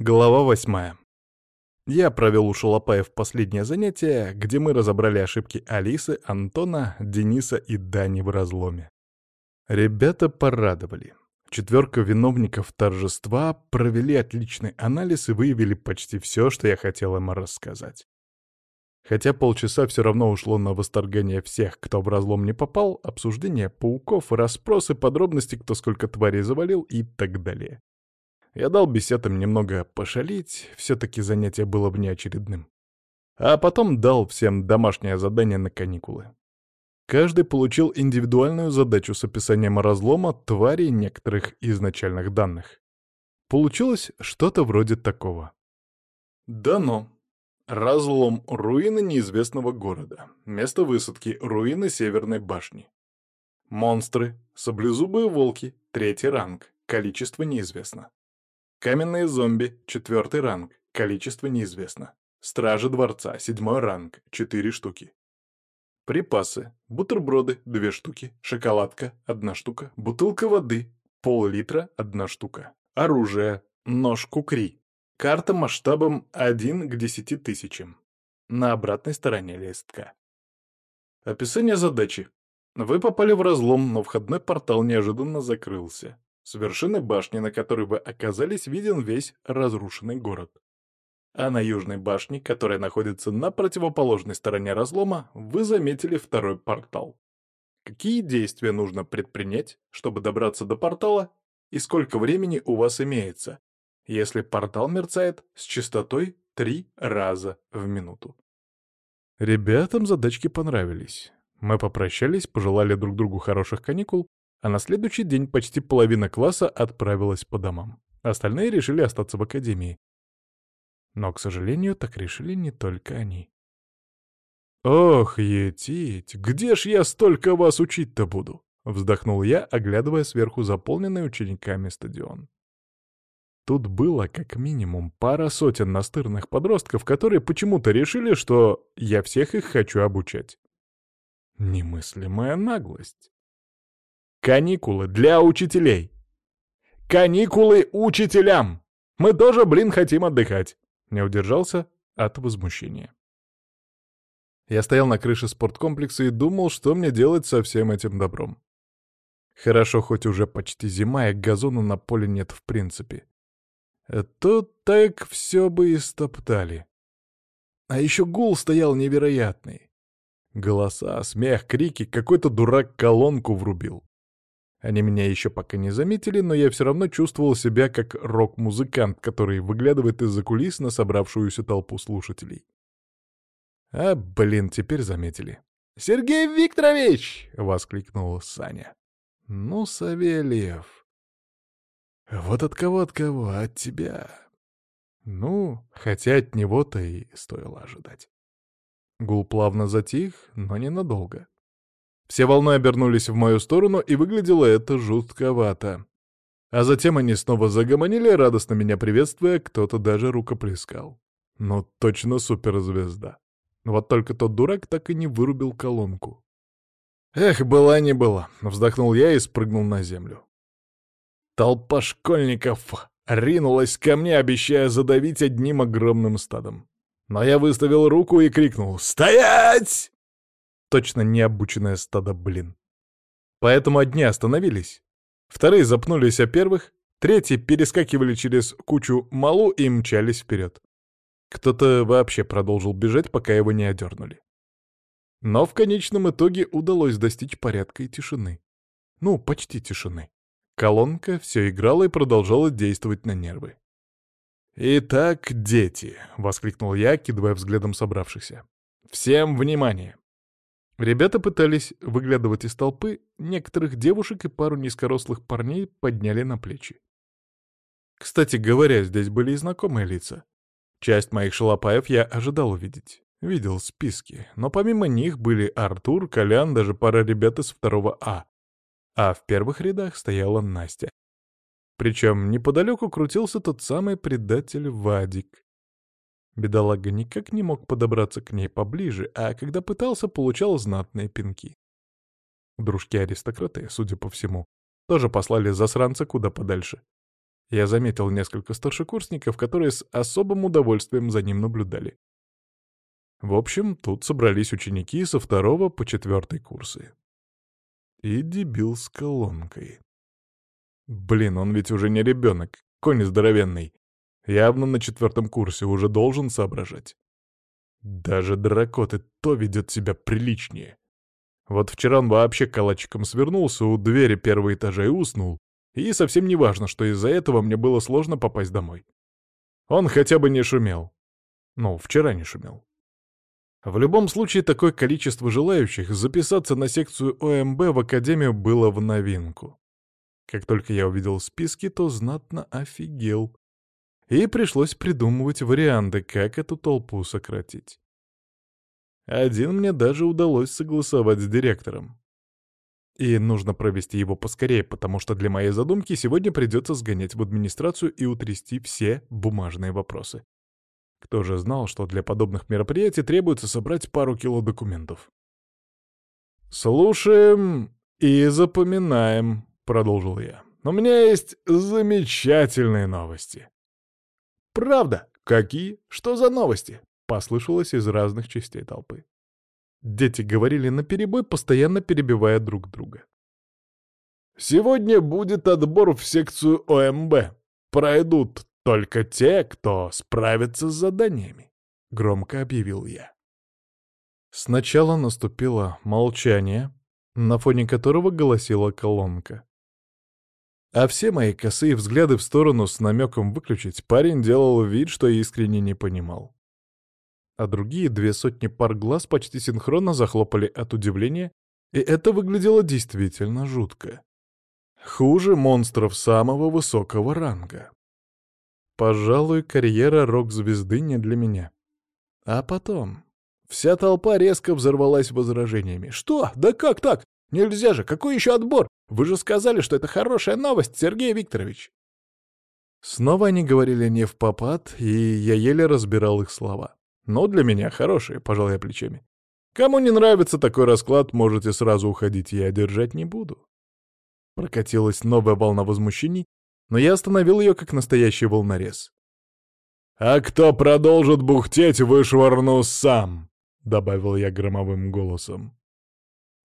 Глава восьмая. Я провел у Шалопаев последнее занятие, где мы разобрали ошибки Алисы, Антона, Дениса и Дани в разломе. Ребята порадовали. Четверка виновников торжества провели отличный анализ и выявили почти все, что я хотел им рассказать. Хотя полчаса все равно ушло на восторгание всех, кто в разлом не попал, обсуждение пауков, расспросы, подробности, кто сколько тварей завалил и так далее. Я дал беседам немного пошалить, все-таки занятие было внеочередным. А потом дал всем домашнее задание на каникулы. Каждый получил индивидуальную задачу с описанием разлома тварей некоторых изначальных данных. Получилось что-то вроде такого. Дано. Разлом руины неизвестного города. Место высадки — руины Северной башни. Монстры. Саблезубые волки. Третий ранг. Количество неизвестно. Каменные зомби, четвертый ранг, количество неизвестно. Стражи дворца, седьмой ранг, четыре штуки. Припасы. Бутерброды, две штуки. Шоколадка, одна штука. Бутылка воды, пол-литра, одна штука. Оружие. Нож кукри. Карта масштабом 1 к 10 тысячам. На обратной стороне листка. Описание задачи. Вы попали в разлом, но входной портал неожиданно закрылся. С вершины башни, на которой вы оказались, виден весь разрушенный город. А на южной башне, которая находится на противоположной стороне разлома, вы заметили второй портал. Какие действия нужно предпринять, чтобы добраться до портала, и сколько времени у вас имеется, если портал мерцает с частотой три раза в минуту? Ребятам задачки понравились. Мы попрощались, пожелали друг другу хороших каникул а на следующий день почти половина класса отправилась по домам. Остальные решили остаться в академии. Но, к сожалению, так решили не только они. «Ох, етить, где ж я столько вас учить-то буду?» — вздохнул я, оглядывая сверху заполненный учениками стадион. Тут было как минимум пара сотен настырных подростков, которые почему-то решили, что я всех их хочу обучать. Немыслимая наглость. Каникулы для учителей. Каникулы учителям! Мы тоже, блин, хотим отдыхать. Не удержался от возмущения. Я стоял на крыше спорткомплекса и думал, что мне делать со всем этим добром. Хорошо, хоть уже почти зима, и газону на поле нет в принципе. Тут так все бы и стоптали. А еще гул стоял невероятный. Голоса, смех, крики, какой-то дурак колонку врубил. Они меня еще пока не заметили, но я все равно чувствовал себя как рок-музыкант, который выглядывает из-за кулис на собравшуюся толпу слушателей. А, блин, теперь заметили. «Сергей Викторович!» — воскликнул Саня. «Ну, Савельев. Вот от кого от кого, от тебя». Ну, хотя от него-то и стоило ожидать. Гул плавно затих, но ненадолго. Все волны обернулись в мою сторону, и выглядело это жутковато. А затем они снова загомонили, радостно меня приветствуя, кто-то даже рукоплескал. Ну, точно суперзвезда. Вот только тот дурак так и не вырубил колонку. «Эх, была не была», — вздохнул я и спрыгнул на землю. Толпа школьников ринулась ко мне, обещая задавить одним огромным стадом. Но я выставил руку и крикнул «Стоять!» Точно необученное стадо, блин. Поэтому одни остановились, вторые запнулись о первых, третьи перескакивали через кучу малу и мчались вперед. Кто-то вообще продолжил бежать, пока его не одернули. Но в конечном итоге удалось достичь порядка и тишины. Ну, почти тишины. Колонка все играла и продолжала действовать на нервы. «Итак, дети!» — воскликнул я, кидывая взглядом собравшихся. «Всем внимание! Ребята пытались выглядывать из толпы, некоторых девушек и пару низкорослых парней подняли на плечи. Кстати говоря, здесь были и знакомые лица. Часть моих шалопаев я ожидал увидеть. Видел списки, но помимо них были Артур, Колян, даже пара ребят из второго А. А в первых рядах стояла Настя. Причем неподалеку крутился тот самый предатель Вадик. Бедолага никак не мог подобраться к ней поближе, а когда пытался, получал знатные пинки. Дружки-аристократы, судя по всему, тоже послали засранца куда подальше. Я заметил несколько старшекурсников, которые с особым удовольствием за ним наблюдали. В общем, тут собрались ученики со второго по четвертый курсы. И дебил с колонкой. Блин, он ведь уже не ребенок, конь здоровенный. Явно на четвертом курсе уже должен соображать. Даже дракоты то ведет себя приличнее. Вот вчера он вообще калачиком свернулся у двери первого этажа и уснул. И совсем не важно, что из-за этого мне было сложно попасть домой. Он хотя бы не шумел. Ну, вчера не шумел. В любом случае, такое количество желающих записаться на секцию ОМБ в Академию было в новинку. Как только я увидел списки, то знатно офигел. И пришлось придумывать варианты, как эту толпу сократить. Один мне даже удалось согласовать с директором. И нужно провести его поскорее, потому что для моей задумки сегодня придется сгонять в администрацию и утрясти все бумажные вопросы. Кто же знал, что для подобных мероприятий требуется собрать пару кило документов? «Слушаем и запоминаем», — продолжил я. «У меня есть замечательные новости». «Правда? Какие? Что за новости?» Послышалось из разных частей толпы. Дети говорили наперебой, постоянно перебивая друг друга. «Сегодня будет отбор в секцию ОМБ. Пройдут только те, кто справится с заданиями», — громко объявил я. Сначала наступило молчание, на фоне которого голосила колонка. А все мои косые взгляды в сторону с намеком выключить парень делал вид, что искренне не понимал а другие две сотни пар глаз почти синхронно захлопали от удивления, и это выглядело действительно жутко. Хуже монстров самого высокого ранга. Пожалуй, карьера рок-звезды не для меня. А потом... Вся толпа резко взорвалась возражениями. «Что? Да как так? Нельзя же! Какой еще отбор? Вы же сказали, что это хорошая новость, Сергей Викторович!» Снова они говорили не в попад, и я еле разбирал их слова. Но для меня хорошие, пожал я плечами. Кому не нравится такой расклад, можете сразу уходить, я держать не буду. Прокатилась новая волна возмущений, но я остановил ее как настоящий волнорез. «А кто продолжит бухтеть, вышвырну сам!» — добавил я громовым голосом.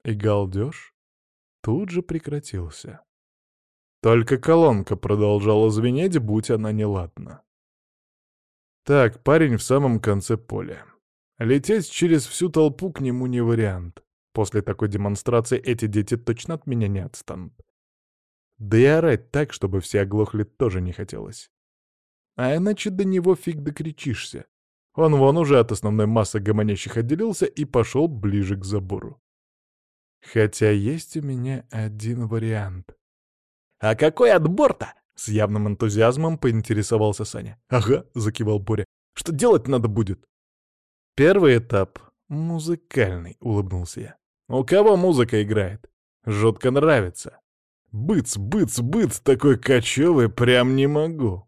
И галдеж тут же прекратился. Только колонка продолжала звенеть, будь она неладна. Так, парень в самом конце поля. Лететь через всю толпу к нему не вариант. После такой демонстрации эти дети точно от меня не отстанут. Да и орать так, чтобы все оглохли, тоже не хотелось. А иначе до него фиг докричишься. Он вон уже от основной массы гомонящих отделился и пошел ближе к забору. Хотя есть у меня один вариант. «А какой отбор-то?» С явным энтузиазмом поинтересовался Саня. «Ага», — закивал Боря. «Что делать надо будет?» «Первый этап — музыкальный», — улыбнулся я. «У кого музыка играет? Жутко нравится. Быц, быц, быц, такой кочевый, прям не могу».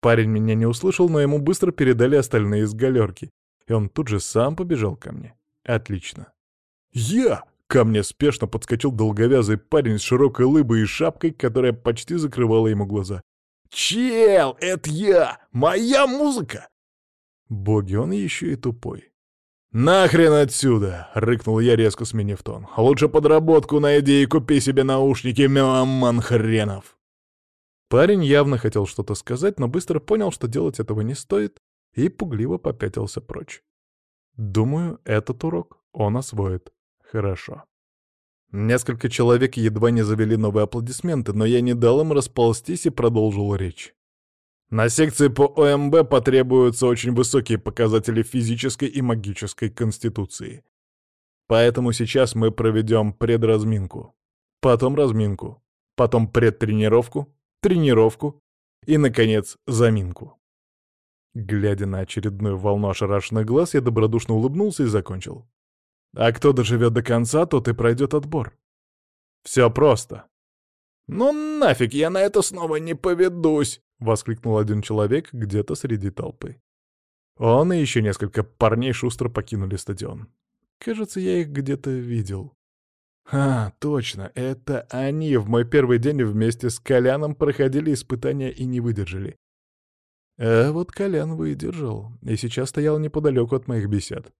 Парень меня не услышал, но ему быстро передали остальные из галерки, и он тут же сам побежал ко мне. «Отлично». «Я!» Ко мне спешно подскочил долговязый парень с широкой лыбой и шапкой, которая почти закрывала ему глаза. «Чел, это я! Моя музыка!» Боги, он еще и тупой. «Нахрен отсюда!» — рыкнул я, резко сменив тон. «Лучше подработку найди и купи себе наушники, меломан хренов!» Парень явно хотел что-то сказать, но быстро понял, что делать этого не стоит, и пугливо попятился прочь. Думаю, этот урок он освоит Хорошо. Несколько человек едва не завели новые аплодисменты, но я не дал им расползтись и продолжил речь. На секции по ОМБ потребуются очень высокие показатели физической и магической конституции. Поэтому сейчас мы проведем предразминку, потом разминку, потом предтренировку, тренировку и, наконец, заминку. Глядя на очередную волну ошарашенных глаз, я добродушно улыбнулся и закончил. А кто доживет до конца, тот и пройдет отбор. Все просто. «Ну нафиг, я на это снова не поведусь!» — воскликнул один человек где-то среди толпы. Он и еще несколько парней шустро покинули стадион. Кажется, я их где-то видел. А, точно, это они в мой первый день вместе с Коляном проходили испытания и не выдержали. А вот Колян выдержал, и сейчас стоял неподалеку от моих бесед.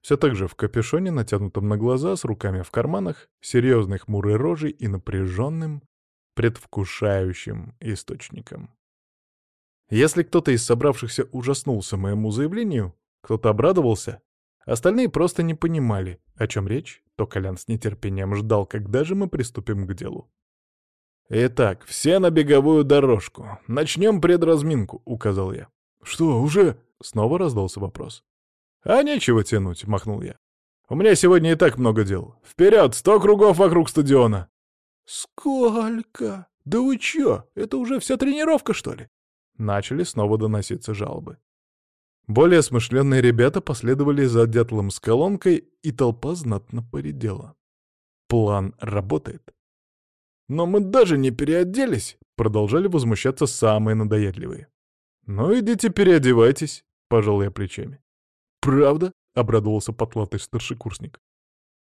Все так же в капюшоне, натянутом на глаза, с руками в карманах, серьезной хмурой рожей и напряженным, предвкушающим источником. Если кто-то из собравшихся ужаснулся моему заявлению, кто-то обрадовался, остальные просто не понимали, о чем речь, то Колян с нетерпением ждал, когда же мы приступим к делу. «Итак, все на беговую дорожку. Начнем предразминку», — указал я. «Что, уже?» — снова раздался вопрос. «А нечего тянуть», — махнул я. «У меня сегодня и так много дел. Вперед, сто кругов вокруг стадиона!» «Сколько? Да вы чё, это уже вся тренировка, что ли?» Начали снова доноситься жалобы. Более смышленные ребята последовали за дятлом с колонкой, и толпа знатно поредела. План работает. «Но мы даже не переоделись!» — продолжали возмущаться самые надоедливые. «Ну идите переодевайтесь», — пожал я плечами. «Правда?» — обрадовался потлатый старшекурсник.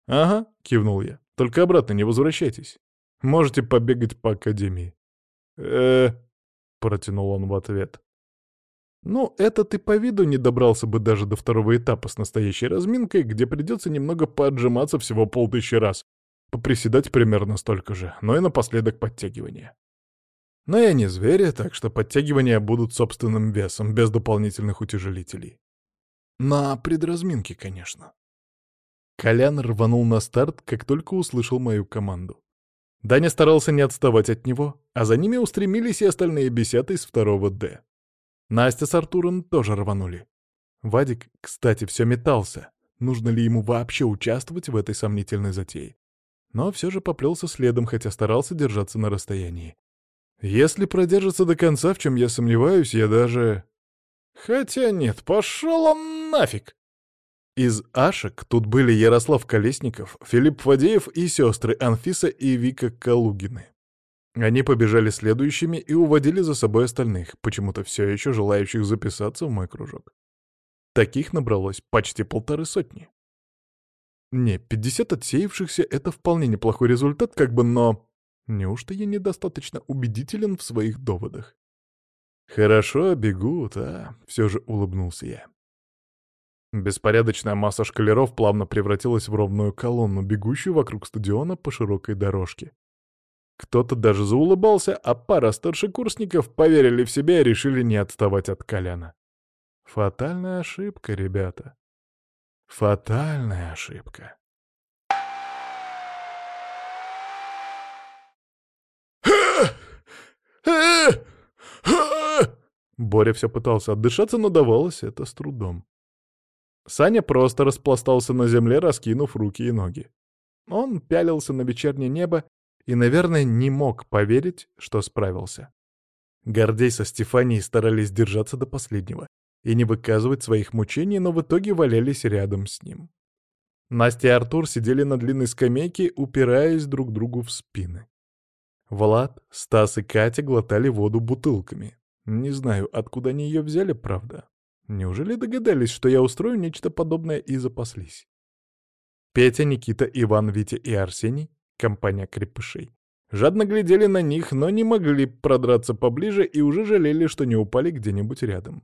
«Ага», — кивнул я. «Только обратно не возвращайтесь. Можете побегать по академии». «Э-э...» протянул он в ответ. «Ну, это ты по виду не добрался бы даже до второго этапа с настоящей разминкой, где придется немного поотжиматься всего полтысячи раз, поприседать примерно столько же, но и напоследок подтягивания. Но я не зверь, так что подтягивания будут собственным весом, без дополнительных утяжелителей. На предразминке, конечно. Колян рванул на старт, как только услышал мою команду. Даня старался не отставать от него, а за ними устремились и остальные бесята из второго «Д». Настя с Артуром тоже рванули. Вадик, кстати, все метался. Нужно ли ему вообще участвовать в этой сомнительной затее? Но все же поплелся следом, хотя старался держаться на расстоянии. Если продержится до конца, в чем я сомневаюсь, я даже... Хотя нет, пошел он нафиг! Из Ашек тут были Ярослав Колесников, Филипп Фадеев и сестры Анфиса и Вика Калугины. Они побежали следующими и уводили за собой остальных, почему-то все еще желающих записаться в мой кружок. Таких набралось почти полторы сотни. Не, 50 отсеявшихся — это вполне неплохой результат, как бы, но... Неужто я недостаточно убедителен в своих доводах? «Хорошо, бегут, а...» — все же улыбнулся я. Беспорядочная масса шкалеров плавно превратилась в ровную колонну, бегущую вокруг стадиона по широкой дорожке. Кто-то даже заулыбался, а пара старшекурсников поверили в себя и решили не отставать от Коляна. Фатальная ошибка, ребята. Фатальная ошибка. Боря все пытался отдышаться, но давалось это с трудом. Саня просто распластался на земле, раскинув руки и ноги. Он пялился на вечернее небо и, наверное, не мог поверить, что справился. Гордей со Стефанией старались держаться до последнего и не выказывать своих мучений, но в итоге валялись рядом с ним. Настя и Артур сидели на длинной скамейке, упираясь друг другу в спины. Влад, Стас и Катя глотали воду бутылками. Не знаю, откуда они ее взяли, правда. Неужели догадались, что я устрою нечто подобное и запаслись? Петя, Никита, Иван, Витя и Арсений, компания крепышей, жадно глядели на них, но не могли продраться поближе и уже жалели, что не упали где-нибудь рядом.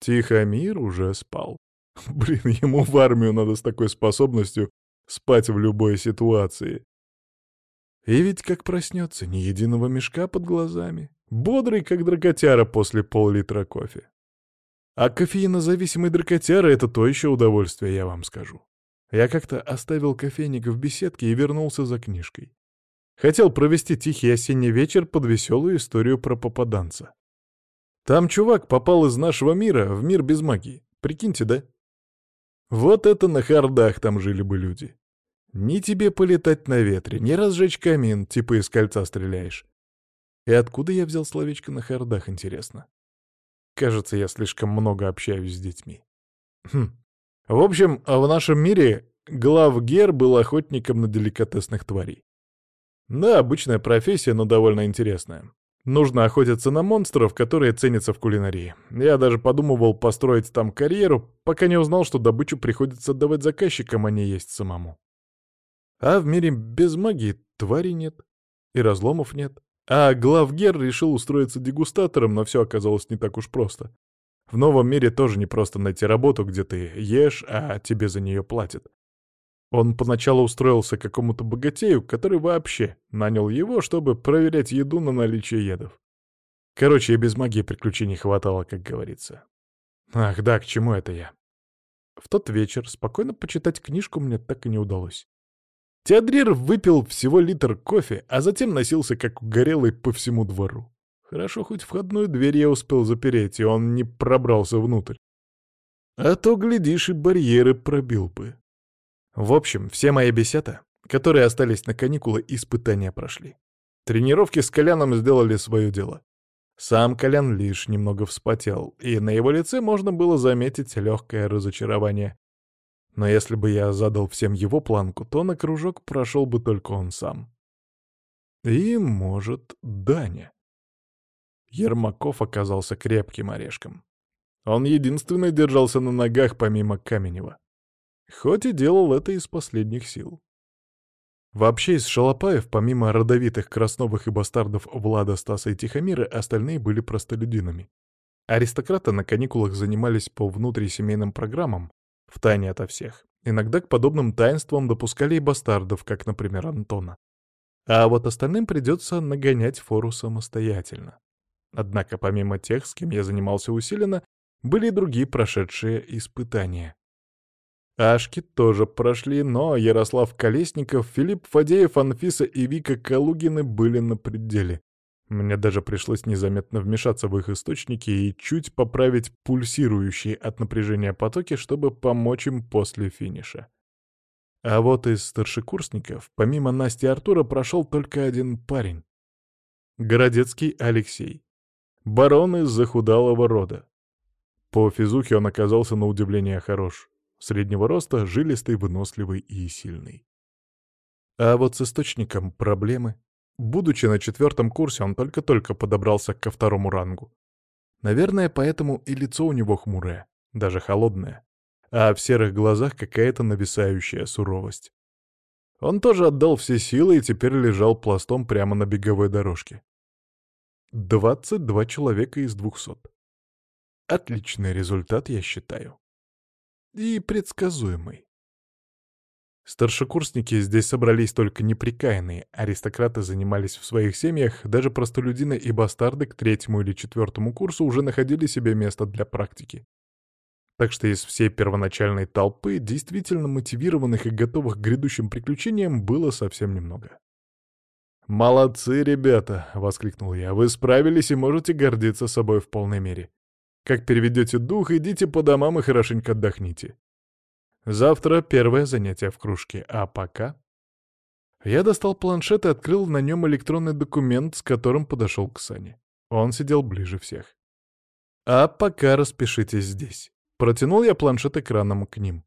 Тихомир уже спал. Блин, ему в армию надо с такой способностью спать в любой ситуации. И ведь как проснется, ни единого мешка под глазами, бодрый, как дракотяра после пол-литра кофе. А кофеинозависимый дракотяра — это то еще удовольствие, я вам скажу. Я как-то оставил кофейник в беседке и вернулся за книжкой. Хотел провести тихий осенний вечер под веселую историю про попаданца. Там чувак попал из нашего мира в мир без магии. Прикиньте, да? Вот это на хардах там жили бы люди. Ни тебе полетать на ветре, ни разжечь камин, типа из кольца стреляешь. И откуда я взял словечко на хардах, интересно? Кажется, я слишком много общаюсь с детьми. Хм. В общем, в нашем мире главгер был охотником на деликатесных тварей. Да, обычная профессия, но довольно интересная. Нужно охотиться на монстров, которые ценятся в кулинарии. Я даже подумывал построить там карьеру, пока не узнал, что добычу приходится отдавать заказчикам, а не есть самому. А в мире без магии твари нет, и разломов нет. А главгер решил устроиться дегустатором, но все оказалось не так уж просто. В новом мире тоже не просто найти работу, где ты ешь, а тебе за нее платят. Он поначалу устроился какому-то богатею, который вообще нанял его, чтобы проверять еду на наличие ядов. Короче, и без магии приключений хватало, как говорится. Ах да, к чему это я? В тот вечер спокойно почитать книжку мне так и не удалось. Теодрир выпил всего литр кофе, а затем носился как угорелый по всему двору. Хорошо, хоть входную дверь я успел запереть, и он не пробрался внутрь. А то, глядишь, и барьеры пробил бы. В общем, все мои бесята, которые остались на каникулы, испытания прошли. Тренировки с Коляном сделали свое дело. Сам Колян лишь немного вспотел, и на его лице можно было заметить легкое разочарование. Но если бы я задал всем его планку, то на кружок прошел бы только он сам. И, может, Даня. Ермаков оказался крепким орешком. Он единственный держался на ногах помимо Каменева. Хоть и делал это из последних сил. Вообще из Шалопаев, помимо родовитых Красновых и бастардов Влада, Стаса и Тихомира, остальные были простолюдинами. Аристократы на каникулах занимались по внутрисемейным программам, втайне ото всех. Иногда к подобным таинствам допускали и бастардов, как, например, Антона. А вот остальным придется нагонять фору самостоятельно. Однако помимо тех, с кем я занимался усиленно, были и другие прошедшие испытания. Ашки тоже прошли, но Ярослав Колесников, Филипп Фадеев, Анфиса и Вика Калугины были на пределе. Мне даже пришлось незаметно вмешаться в их источники и чуть поправить пульсирующие от напряжения потоки, чтобы помочь им после финиша. А вот из старшекурсников, помимо Насти и Артура, прошел только один парень. Городецкий Алексей. Барон из захудалого рода. По физухе он оказался на удивление хорош. Среднего роста, жилистый, выносливый и сильный. А вот с источником проблемы. Будучи на четвертом курсе, он только-только подобрался ко второму рангу. Наверное, поэтому и лицо у него хмурое, даже холодное, а в серых глазах какая-то нависающая суровость. Он тоже отдал все силы и теперь лежал пластом прямо на беговой дорожке. 22 человека из 200. Отличный результат, я считаю. И предсказуемый. Старшекурсники здесь собрались только неприкаянные, аристократы занимались в своих семьях, даже простолюдины и бастарды к третьему или четвертому курсу уже находили себе место для практики. Так что из всей первоначальной толпы действительно мотивированных и готовых к грядущим приключениям было совсем немного. «Молодцы, ребята!» — воскликнул я. «Вы справились и можете гордиться собой в полной мере. Как переведете дух, идите по домам и хорошенько отдохните. Завтра первое занятие в кружке, а пока... Я достал планшет и открыл на нем электронный документ, с которым подошел к Сане. Он сидел ближе всех. А пока распишитесь здесь. Протянул я планшет экраном к ним.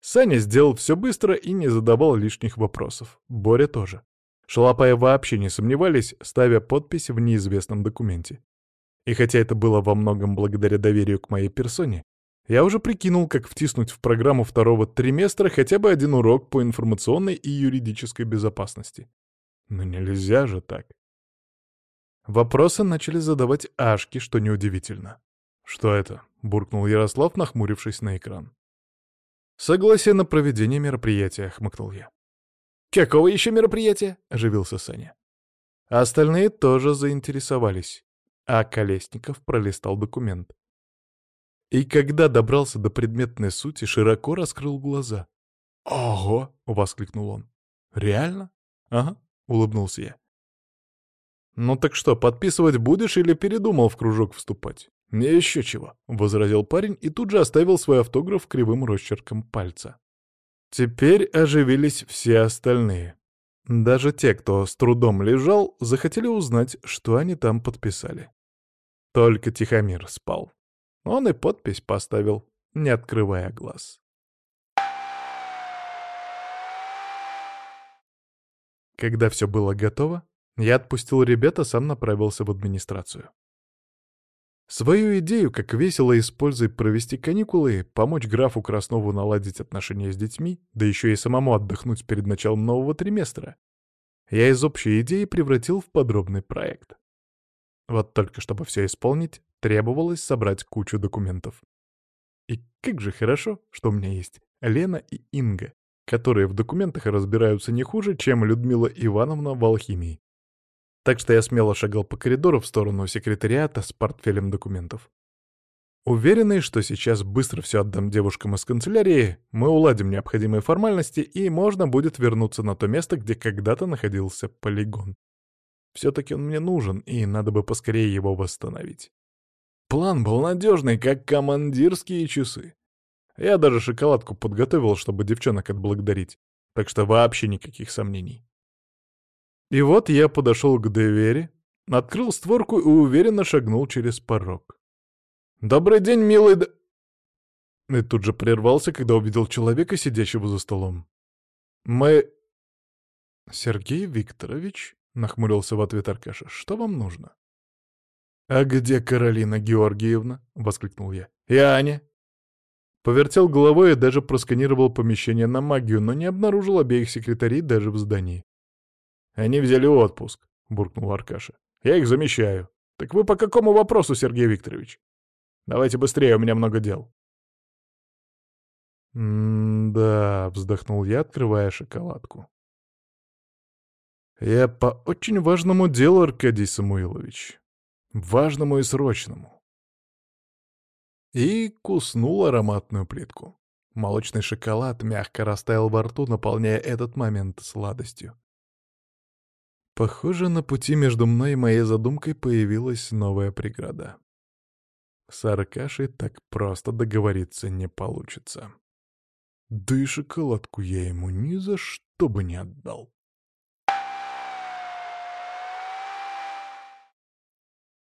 Саня сделал все быстро и не задавал лишних вопросов. Боря тоже. Шалопаи вообще не сомневались, ставя подпись в неизвестном документе. И хотя это было во многом благодаря доверию к моей персоне, я уже прикинул, как втиснуть в программу второго триместра хотя бы один урок по информационной и юридической безопасности. Но нельзя же так. Вопросы начали задавать Ашки, что неудивительно. «Что это?» — буркнул Ярослав, нахмурившись на экран. «Согласие на проведение мероприятия», — хмыкнул я. «Какого еще мероприятия?» — оживился Саня. Остальные тоже заинтересовались, а Колесников пролистал документ. И когда добрался до предметной сути, широко раскрыл глаза. «Ого!» — воскликнул он. «Реально?» «Ага», — улыбнулся я. «Ну так что, подписывать будешь или передумал в кружок вступать?» «Не еще чего», — возразил парень и тут же оставил свой автограф кривым росчерком пальца. Теперь оживились все остальные. Даже те, кто с трудом лежал, захотели узнать, что они там подписали. Только Тихомир спал. Он и подпись поставил, не открывая глаз. Когда все было готово, я отпустил ребят, а сам направился в администрацию. Свою идею, как весело и с пользой провести каникулы, помочь графу Краснову наладить отношения с детьми, да еще и самому отдохнуть перед началом нового триместра, я из общей идеи превратил в подробный проект. Вот только чтобы все исполнить, требовалось собрать кучу документов. И как же хорошо, что у меня есть Лена и Инга, которые в документах разбираются не хуже, чем Людмила Ивановна в алхимии. Так что я смело шагал по коридору в сторону секретариата с портфелем документов. Уверенный, что сейчас быстро все отдам девушкам из канцелярии, мы уладим необходимые формальности, и можно будет вернуться на то место, где когда-то находился полигон. Все-таки он мне нужен, и надо бы поскорее его восстановить. План был надежный, как командирские часы. Я даже шоколадку подготовил, чтобы девчонок отблагодарить, так что вообще никаких сомнений. И вот я подошел к двери, открыл створку и уверенно шагнул через порог. «Добрый день, милый д...» И тут же прервался, когда увидел человека, сидящего за столом. «Мы...» «Сергей Викторович?» — нахмурился в ответ Аркаша. «Что вам нужно?» «А где Каролина Георгиевна?» — воскликнул я. «И Аня?» Повертел головой и даже просканировал помещение на магию, но не обнаружил обеих секретарей даже в здании. «Они взяли отпуск», — буркнул Аркаша. «Я их замещаю. Так вы по какому вопросу, Сергей Викторович? Давайте быстрее, у меня много дел». «М-да», — вздохнул я, открывая шоколадку. «Я по очень важному делу, Аркадий Самуилович. Важному и срочному и куснул ароматную плитку. Молочный шоколад мягко растаял во рту, наполняя этот момент сладостью. Похоже, на пути между мной и моей задумкой появилась новая преграда. С Аркашей так просто договориться не получится. Да и шоколадку я ему ни за что бы не отдал.